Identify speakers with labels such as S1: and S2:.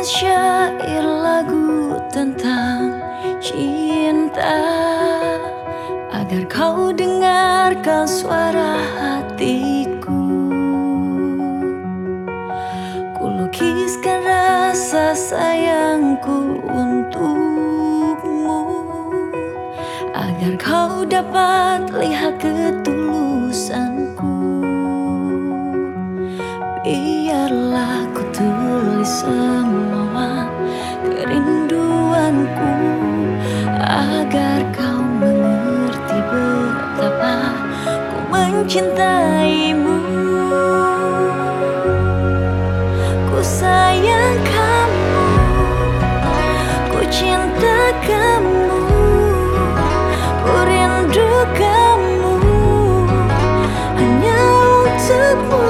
S1: menulis syair lagu tentang cinta. Agar kau dengarkan suara hatiku. Ku lukiskan rasa sayangku untukmu. Agar kau dapat lihat ketulusanku Biarlah ku tulis semua kerinduanku Agar kau mengerti betapa ku mencintaimu. Ku sayang kamu, ku cinta kamu Ku rindu kamu, hanya untukmu